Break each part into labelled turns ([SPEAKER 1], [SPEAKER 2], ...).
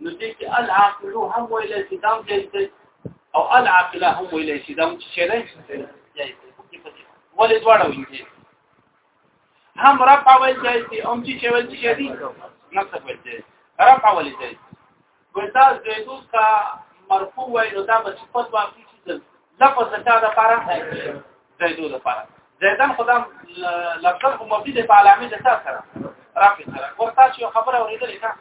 [SPEAKER 1] نو دې کې العاقل هم ویل چې دا جایز دی او العاقل هم ویل چې دا چې شی دی جایز دی ولې دواړه ویل هم رفع ول جایز دی هم چې ول چې شی دی نصب ول جایز رفع ول جایز ودا زیدو کا مرفوع وای نو دا به صفت واقع شي لفظ دا د پاره زیدو د پاره زیدان خدام لفظ مبدی د علامه د سره رافع سره ورته چې خبره ورېدلې نه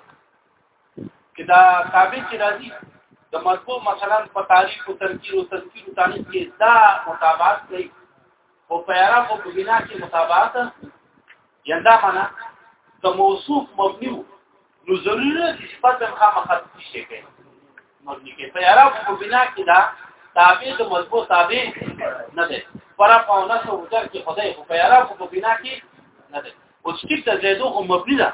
[SPEAKER 1] کدا ثابت چې راځي د مرفوع مثلا په تاریخ او ترکیب او تذکیر او تاریخ کې دا مطابقت دی او په اعراب او بنا کې مطابقت یندا معنا د موصوف مبني نو ضروري چې صفات هم خامخا شي کوي مبني کې په اعراب او بنا کې دا تابع د مرفوع تابع نه ده پر په نسو وجر کې خدای په اعراب او بنا کې نه ده او چې ته زیدو هم مبني ده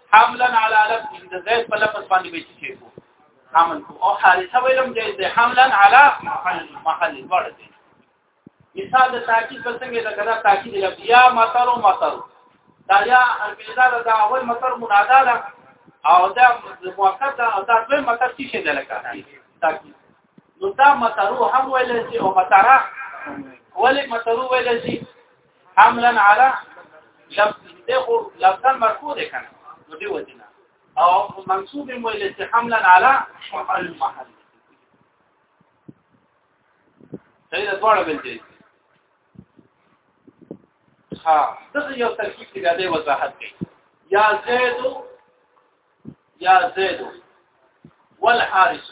[SPEAKER 1] حملا على لفظ د زید په لفظ باندې به چې کو حمل کو او حارثه ویلم چې د حملا على محل محل ورته مثال د تاکید په څنګه دا کړه تاکید لفظ یا مطر او مطر دا یا البیزا دا اول مطر منادا ده او دا موقت ده او دا دوی مطر څه شي ده لکه تاکید نو دا مطرو هم ویل شي او مطرح ولې مطرو ویل شي حملا على لفظ دغه لفظ مرفوع ده کنه نو دی وجنه او منصوب مو له حملا على محل محل دا ډول بل دی ها دغه یو ترکیب دی د وضاحت کوي یا زید یا زید والحارس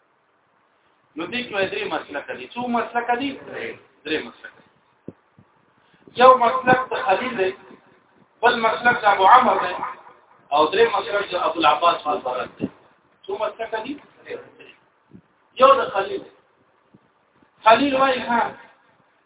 [SPEAKER 1] نو دې کې درې مسلک دي څو مسلک دي درې مسلک یو مسلک د خلیل دی بل مسلک د ابو عمر دی او درې مسلک د ابو العباس مبارک دی څو مسلک دي یو د خلیل خلیل وايي ها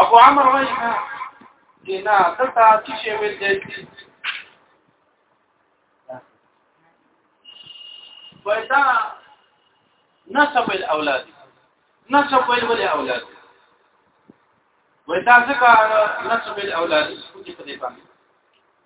[SPEAKER 1] ابو عمر وایي چې نه دلته څه شی ویل دی وایدا نسب الاولاد نسب ویل ولې اولاد وایدا ځکه نسب الاولاد چې په دې باندې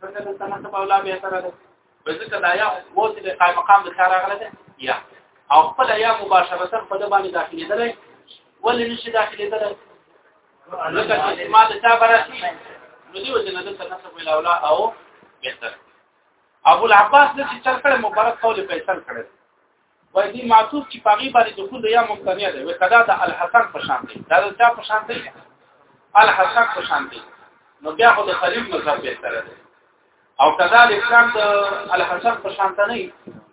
[SPEAKER 1] څنګه د سنت په اولاد یې سره ده ځکه دا یا وو چې د قائم مقام د کار راغله ده یا او خپل یا مباشرتا په د باندې داخلي ده ولې نشي داخلي ده لکه چې ما د چا براسي نو دی وجه نه د سنت په اولاد او بهتر ابو العباس د چې چل کړه مبارک قول فیصل کړه وای دي معطوف چې پاغي باندې دخول یا ممتنع دی وای کدا د الحسن په شان دی دا د چا په شان دی الحسن په شان دی نو بیا خو د خلیل مذهب به سره دی او کدا د اسلام د الحسن په شان نه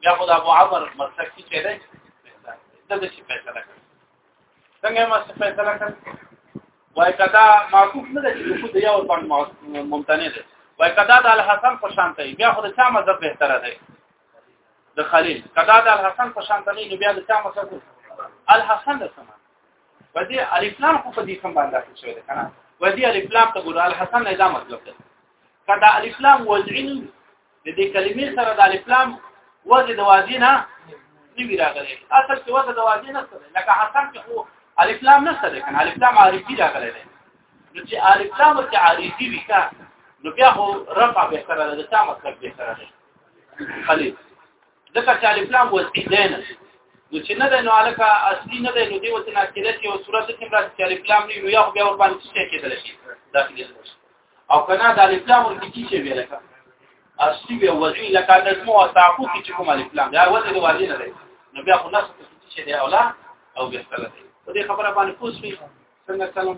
[SPEAKER 1] بیا خو د ابو عمر مسلک کې چي دی دا د شي فیصله کوي څنګه ما څه فیصله کوي وای کدا معطوف نه دی چې دخول یا ور باندې ممتنع دی وای کدا د الحسن په شان دی بیا خو د چا مذهب به سره دی د خلیل کدا د الحسن په شان تنه نو بیا د چا مسله کو الحسن د سما ودی الاسلام خو په دې سم باندې راځي شوی کنه ودی الاسلام ته ګور الحسن نه دا مطلب ده کدا الاسلام وضعین د دې کلمې سره د الاسلام وضع د واضح نه نیوی راغلی اصل کې وضع د واضح نه سره لکه حسن کې خو الاسلام نه سره کنه الاسلام عارفي راغلی دی نو چې الاسلام کې عارفي وکړه نو بیا خو رفع به سره د چا مطلب به سره خلیل ځکه چې الف لام وسیع دی نه نو چې نه ده نو الکه اصلي نه ده نو دی وته ناکره چې او صورت کې مراد چې الف لام نه نو یو بیا ور باندې څه کېدل شي داخلي او کنا د الف لام ورته کې شي ویل کا اصلي بیا وزي لکه د مو تاقو کې چې کوم الف لام دا وته دی وزي نه ده نو بیا خو ناس څه شي دی اولا او بیا څه ده دې خبره باندې پوښتنه څنګه سلام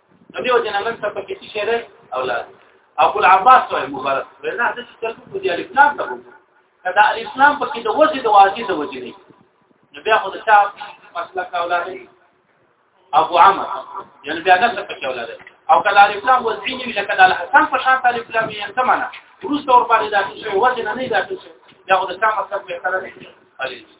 [SPEAKER 1] نو دیو جنا موږ ته پکې څه شی دی اولاد ابو العباس صاحب مبارک ورنه د چې تل په دې الاسلام ته وګورئ کدا الاسلام پکې د وځي د واجب د وځي نه نو بیا خو د چا مسله کا اولاد دی ابو عمر یعنی بیا نفس پکې اولاد دی او کدا الاسلام وځي نه لکه د الحسن په شان طالب اسلام یې سمانه روس تور باندې داخل شوی وځي نه نه داخل شوی دا خو د چا مسله په اړه نه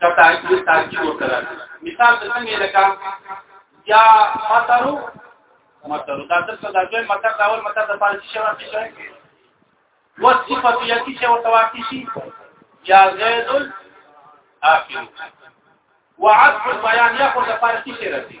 [SPEAKER 1] دا تاکید تاکید وکړه مثال څنګه لکه یا مطرو مطرو دا څه دا دوی مطر دا اول مطر د پاره شي ورته شي و صفات یا کی چې ورته واقع شي یا زید الاخر وعد بیان یا خو د پاره شي راځي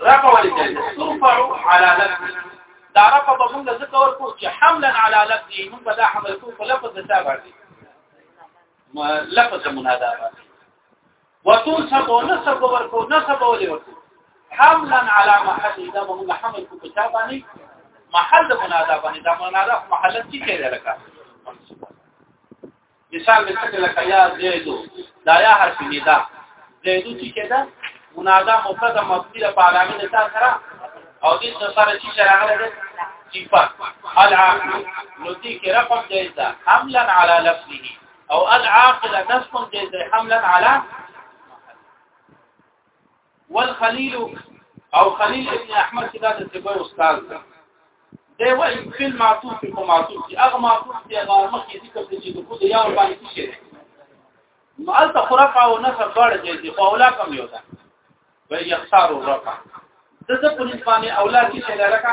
[SPEAKER 1] رفع ولې کوي ترفع على لفظ دا رفع به موږ ځکه ورکو چې حملا على لفظ موږ به دا حمل کوو په لفظ د تابع دي لفظ منادا باندې وتنصب ونصب ورکو نصب ولې ورکو حملا على محل دا به موږ حمل کوو په تابع نه محل منادا باندې دا منادا محل څه کوي لکه مثال به څنګه لکه یا زیدو دا یا حرف ندا زیدو چې کده منادا مفرده مبني د علامه د سره او دې سره چې راغله ده صفات العاقل نو دې کې رقم دی دا حملا على لفظه او العاقل نصب دی حملا على والخليل او خليل ابن احمد چې دا د سبوي استاد دی دی وای فل معطوف په معطوف چې هغه معطوف دی هغه مخکې ذکر دی چې د خود یو باندې شي نو ال تخرف او نصب دواړه دي چې اولا کم یو ده وي يختار الرفع د څه په نسبانه اولا کې شي لکه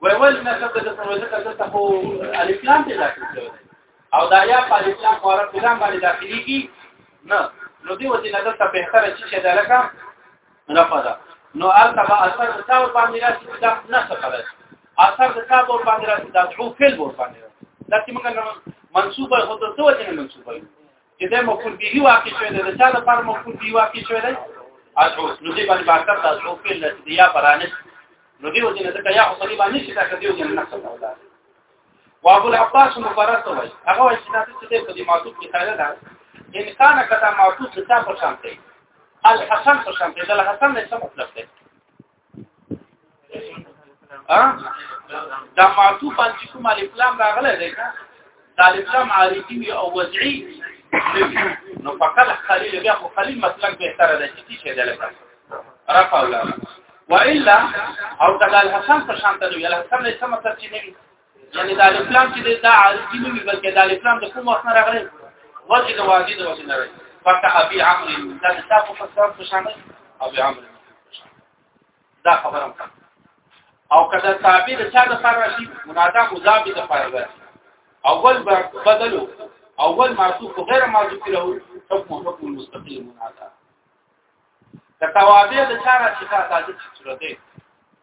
[SPEAKER 1] وای ول نه څه د څه وځه کله ته خو الکلام ته داخل شوی او دا یا په الکلام او عرب کلام باندې داخلي کی نه نو دی وځي نه ته به تر چې شه دلکا نه پدا نو البته با اثر د تاو باندې راځي دا نه څه کړی اثر د تاو باندې راځي دا څو فعل ور باندې دا چې موږ منصوبه هو ته څه وځي نه منصوبه چې دا مفعول به واقع شوی دی دا د پر مفعول به واقع شوی دی اجو نو دې باندې باکر تاسو په لته دی یا پرانه نو دې وځي نه دا یا خو دې باندې چې دا کدی وځي نه څه ولا وابو العباس مفرس وای هغه وای چې تاسو دې په دې معطوف کې خاله ده ان کان کدا معطوف لتا په شان دی الحسن په شان دی دا الحسن څه مطلب دی ها دا معطوف باندې کوم الف لام راغله ده دا الف لام عارفي او وضعي نو فقط خلیل بیا خو خلیل مسلک به تر ده چې څه ده لکه رفع ولا والا او دا الحسن په شان ته ویل الحسن نه سم ترجمه یعنی دا الفلام چې دا عارضی نه وي بلکې دا الفلام د کوم وخت راغلی وجه د وادي د وجه نه راغلی فقط ابي عمرو دا تاسو په سر په شان ابي عمرو دا خبره مکه او کله تابع د چا د فار راشي منادا مضاف د فار راشي اول بدلو اول معصوف غیر معصوف له حکم حکم مستقیم منادا د توابع د چا راشي کا تاسو چې صورت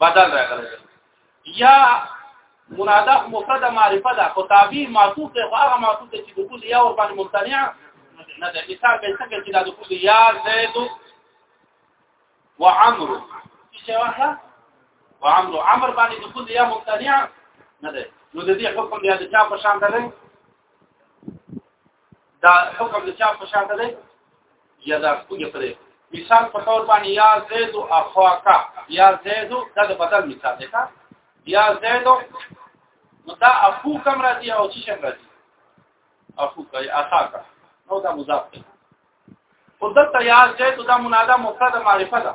[SPEAKER 1] بدل راغلی یا منادا مفرد معرفه ده خو تابع معطوف ده خو هغه معطوف ده چې د کل یا ور باندې ممتنع نه ده مثال به څنګه چې د کل یا زید و عمر چې واخه و عمر عمر باندې د کل یا ممتنع نه ده نو د دې حکم بیا د چا په شان ده دا حکم د چا په شان ده یا دا کوجه پرې مثال په تور باندې یا زید او اخواکا یا زید دا د بدل مثال دی کا یا زید نو دا اخو کم راځي او چې شم راځي اخو کوي اخاکا نو دا مضاف دی او دلته یا زید دا منادا مفرد معرفه ده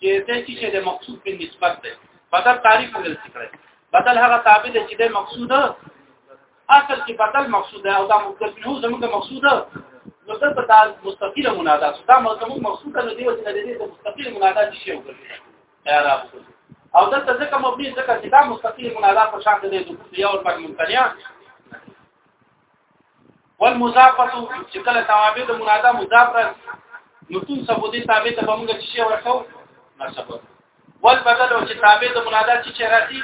[SPEAKER 1] چې د څه چې د مقصود په نسبت ده بدل تعریف بدل څه کړی بدل هغه تابع ده چې د مقصود اصل کې بدل مقصود ده او دا مقصود نه هو زموږ مقصود ده نو دا په مستقیل منادا دا زموږ مقصود ده نو دی چې د دې مستقیل منادا شي وګورئ یا را وګورئ او دلته ځکه مبني ځکه چې دا مستقیم منادا په شان دی د یو پر ممتنع والمضافه چې کله توابع د منادا مضاف راځي نو تون سبو دي تابع ته موږ چې شی ورکو نسب والبدل او چې تابع د منادا چې راځي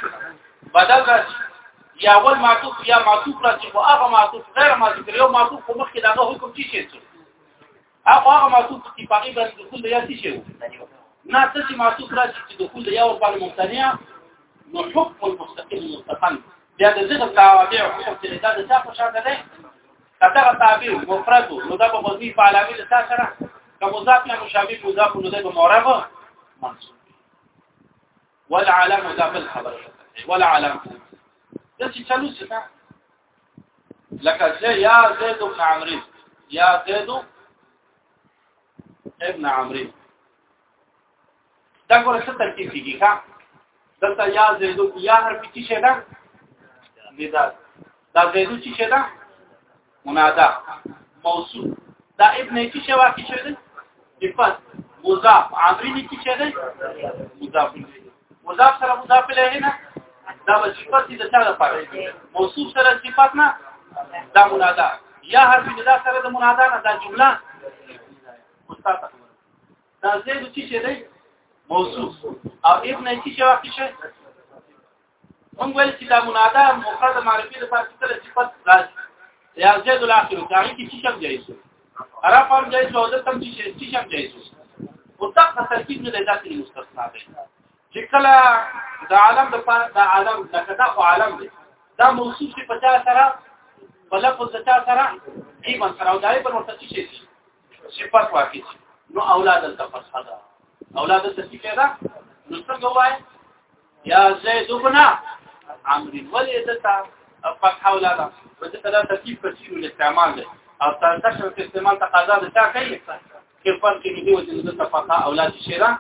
[SPEAKER 1] بدل راځي یا ول معطوف یا معطوف راځي او هغه معطوف غیر معطوف یو معطوف په مخ کې دغه حکم چې شي هغه هغه معصوب چې په هغه باندې دخول د یاسي شي نه څه چې معصوب راشي چې دخول د یو باندې ممتنع نو حکم المستقل مستقل بیا د زغه تابع حکم چې دا د څه په شان ده کتر تابع مفرد نو دا په وظیفه په علاوه له تاسو سره کوم مضاف نه مشابه مضاف نو دا به معرب منصوب ولا علامه دا بل خبره ولا علامه د چې چلو څه لکه زه یا زید ابن عمرو یا زید ابن عمرو دا ګور څه ترکیب کیږي ښا دلته یا زید یا حرف کی شه ده ندا دا زید کی شه ده منادا موصول دا ابن کی شه واقع شه ده صفات مضاف عمرو کی شه ده مضاف مضاف سره مضاف الیه نه دا صفات دي د څه لپاره موصوف سره صفات نه دا منادا یا حرف ندا سره د منادا نه دا جمله استاد دا زید چې شه دی موصوف او ابن چې شه وخت شه هم ول چې دا منادا مفرد معرفي د پاتې سره صفات راځي یا زید الاخر دا چې شه جایز را پر جایز او د تم چې چې شم جایز او دا په ترکیب نه داسې مستثنا دی چې کله د عالم د پاره د عالم د کدا او عالم دی دا موصوف چې پچا سره بل په زتا سره ایمان سره او دای په ورته چې شي صفات واقع شي نو اولاد التفصدا اولاد التفصدا نو څنګه وای یا زید ابن عمرو ولې دتا فتح ولا لا بس کله ترتیب کړی ول استعمال دی او تاسو په استعمال تقاضا ده چا کوي چې فرق کې دی چې د تفقه اولاد شیرا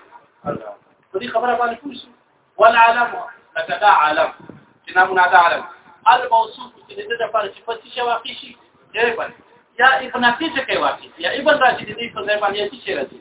[SPEAKER 1] په دې خبره باندې پوښ ولا علم لکه دا علم چې نامونه دا علم الموصوف چې د دې لپاره چې پاتې شي واقع شي دی باندې یا ابن نفیس کې واقع یا ابن راشد دې په ځای باندې چې شیرا دي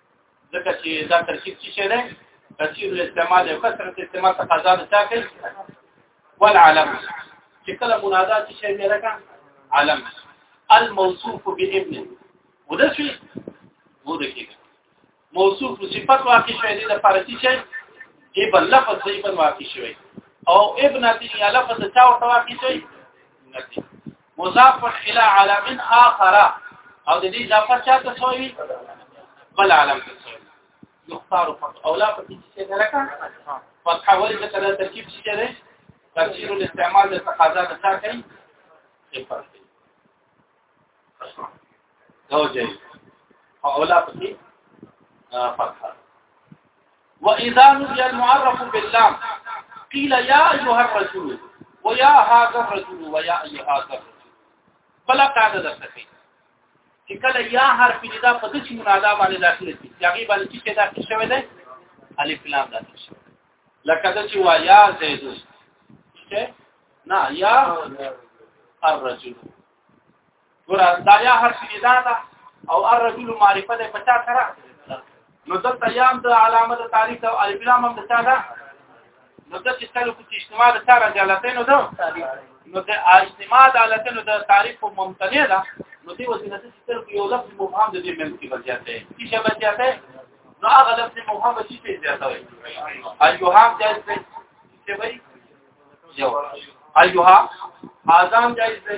[SPEAKER 1] ځکه چې دا ترکیب چې شه ده تفسیر الاستعمال او کثرت استعمال تقاضا ده تاکل والعلم چې کله منادا چې شه ده لکه علم الموصوف بابن ودا شي وو ده کې موصوف صفات واقع شوی دی د فارسی شي دی بل لفظ دی بل واقع شوی او ابن دی لفظ چا ورته واقع شوی نتی مضاف الى علم اخر او د دې اضافه چاته شوی بل علم ته شوی یختار فقط او لا پکې څه نه راکا فتح ولې د کله ترکیب څه دی تفسیر الاستعمال د تقاضا د څه کوي او جاي اولا پکې فتحه واذا نجي المعرف باللام قيل يا ايها الرجل ويا هذا الرجل ويا ايها هذا الرجل فلا قاعده درته چې کله یا حرف ندا په دې منادا باندې داخله شي هغه باندې چې داخله شوی دی الف لام داخله شوی لکه دا چې وا یا زید چې نه یا الرجل ګور دا یا هر شي دا دا او الرجل معرفه ده پچا سره نو د تیام د علامه د تعریف او الف لام هم د چا ده نو د چې سلو کې اجتماع د سره جلاتینو ده نو د اجتماع د علاتینو د تعریف ممتنع ده نو دی وسیله چې سلو کې یو لفظ مبهم د دې منځ کې ورځي چې شبه ځاته نو هغه لفظ مبهم چې په ځاته وي ایوهام جائز دی چې وي یو ایوها اذان جائز دی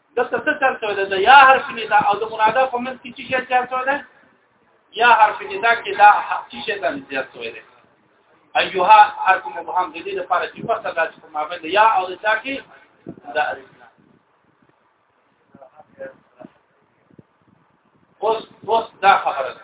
[SPEAKER 1] دلته څه چل شوی دی د یا حرف ندا او د منادا په منځ کې څه شی چل شوی دی یا حرف ندا کې دا څه شی د زیات شوی دی ایها حرف مبهم د دې لپاره چې په صدا چې په مابین د یا او د چا کې د اوس اوس دا خبره ده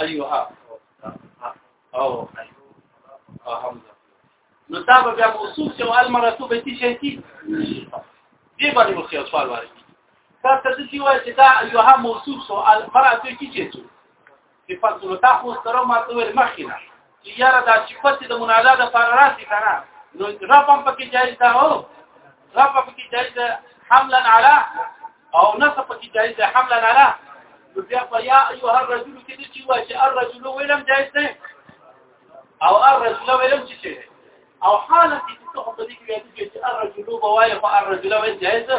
[SPEAKER 1] ايها او حمزه نو دا به بیا موصوف چې وال مرتوب دي شي کی دې باندې مو خیال سوال وایي دا ته د دې وایي چې دا یو هم موصوف سو ال مرتوب کی چې څه په پاتو تا خو سره مرتوب مخینه چې یاره دا صفت د منادا د پر راځي کنه نو رفم پکې جایز ده او رفم پکې جایز ده حملا علی او نصب پکې جایز ده حملا علی نو بیا په یا ایها الرجل کې چې وای چې الرجل ویلم جایز ده او الرجل ویلم چې شه او حالت دې ته په دې کې چې الرجل بوای او الرجل ویل جایز ده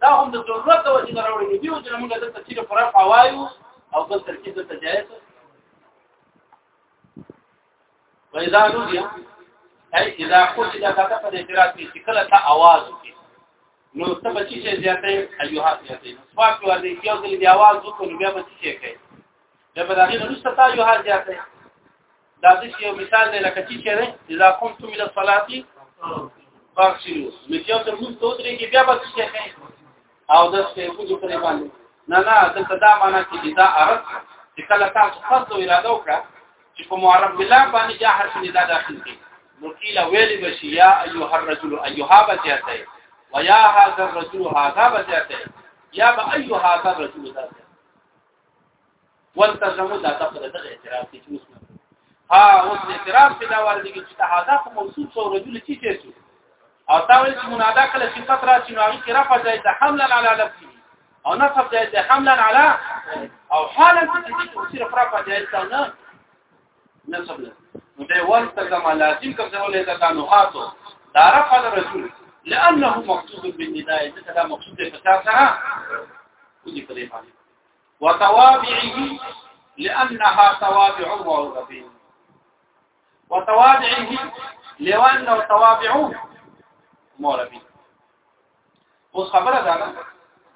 [SPEAKER 1] دا هم د ضرورت د وجې نه راوړي دی چې موږ د تفسیر پر اړه وایو او بل ترکیب ته جایز وإذا نودي أي إذا قلت إذا كتب الإعتراض في شكلة أواز نو ته به چې زیاتې ایوها زیاتې نو سواک ورته یو ځل دی आवाज وکړو بیا به چې کوي دا به دا نه رستا یو حال زیاتې دا د یو مثال دی لکه چې چیرې اذا قمتم الى الصلاه فاغسلوا متیو تر موږ ته درې کې بیا به څه کوي او د څه کوجو په باندې نه نه د صدا معنا چې اذا ارت چې کله تاسو خاصه اراده وکړه چې په معرب بالله باندې یا حرف ندا داخل کړي نو کیلا ویلې بشي یا ایها الرجل ایها بچاته ويا هذا الرجل هذا بچاته یا با ایها هذا الرجل ذاته ورته زموږ دا تاسو ته اعتراض دي چې اوس ها اوس اعتراض په دا ور دي چې دا هدا خو موصوف او رجل چی چی شو او تا ویل چې منادا کله صفت را چې نو هغه کې رفع ځای ته حملا علی لفظه او نصب ځای ته حملا علی او حالا چې صرف رفع ځای ته نه نصب نه نو دا ورته کما لازم کوم څه ولې دا نو خاصو دا رفع الرجل لانه مقصود بالنداء دا مقصود په تاسو سره ودي په دې باندې وتوابعه لانها توابع وغبي وتوابعه لانه توابع موربي اوس خبره ده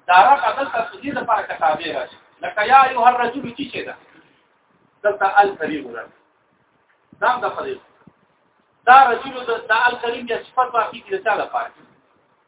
[SPEAKER 1] دا را قدل تاسو دې لپاره کتابه راځي لکه یا ایو هر رجل کی شه ده دلته الکریم راځي دا د فرید دا رجل د الکریم د صفات باقی دي ته لپاره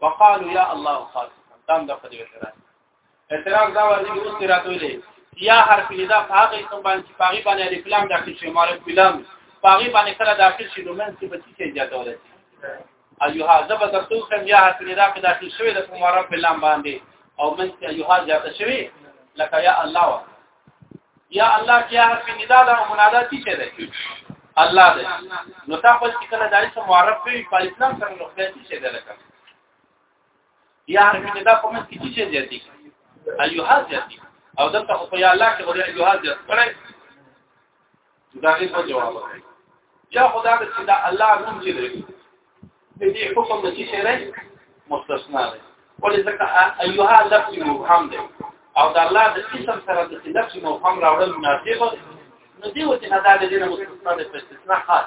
[SPEAKER 1] وقالو یا الله خالص دام د خدای اعتراض اعتراض دا ورته یو اعتراض ویلې یا حرف لدا هغه اسم باندې پاغي باندې الف لام داخل شي مارف لام پاغي باندې کله داخل شي نو من څه بچی کې زیاته ولسی ایها زبر تاسو کوم یا حرف لدا کې داخل شوی د مارف لام باندې او من څه ایها زیاته شوی لکه یا الله یا الله چې هغه په ندا دا منادا څه شه ده الله دې نو تا خپل چې کله دای څه معرف وي په اسلام سره نو خدای څه شه ده لکه یا هغه په ندا کوم څه چې شه دي ایوه ځي او دلته خو یا الله کې غوړي ایوه ځي کړه دا هیڅ جواب نه یا خدا د چې دا الله نوم چې دی د دې حکم د چې شری مستثنا دی ولې ځکه ایها لفظ مبهم دی او د الله د اسم سره د لفظ مبهم راوړل مناسب نو دی وته نه دا د دې مستثنا د استثناء خاص